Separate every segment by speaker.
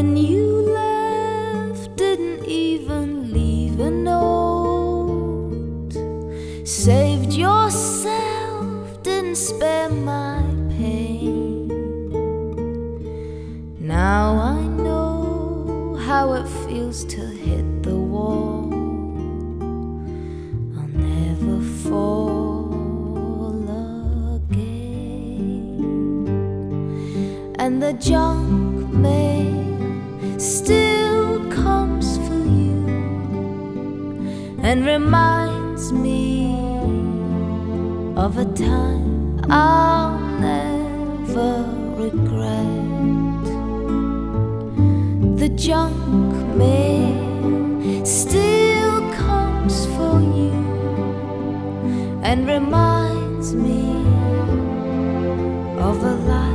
Speaker 1: When you left, didn't even leave a note. Saved yourself, didn't spare my pain. Now I know how it feels to hit the wall. I'll never fall again. And the junk mail still comes for you and reminds me of a time I'll never regret. The junk mail still comes for you and reminds me of a life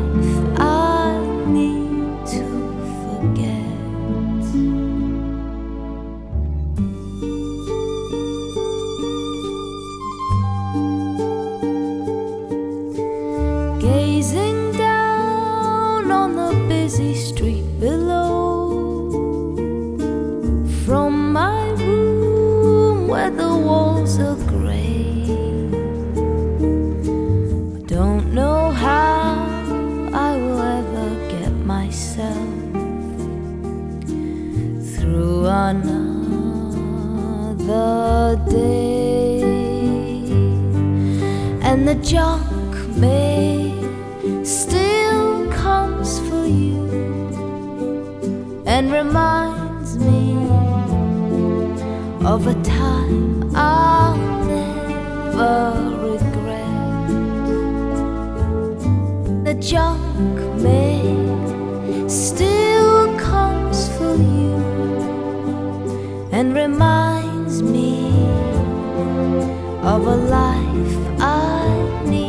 Speaker 1: busy street below from my room where the walls are gray. I don't know how I will ever get myself through another day. And the junk may and reminds me of a time I'll never regret. The junk mail still comes for you and reminds me of a life I need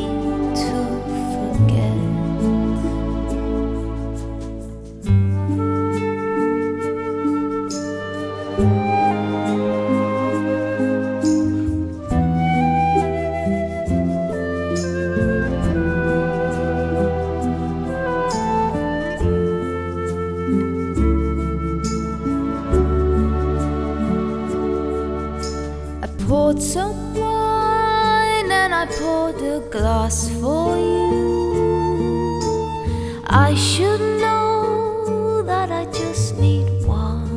Speaker 1: poured some wine and I poured a glass for you. I should know that I just need one.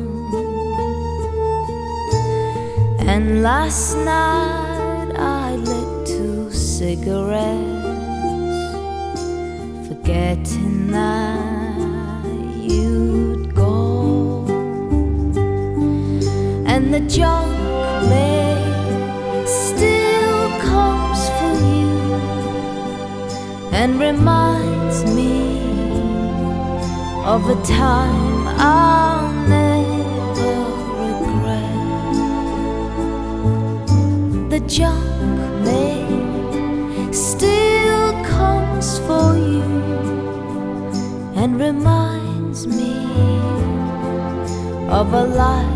Speaker 1: And last night I lit two cigarettes, forgetting that you'd gone and the junk and reminds me of a time I'll never regret. The junk mail still comes for you and reminds me of a life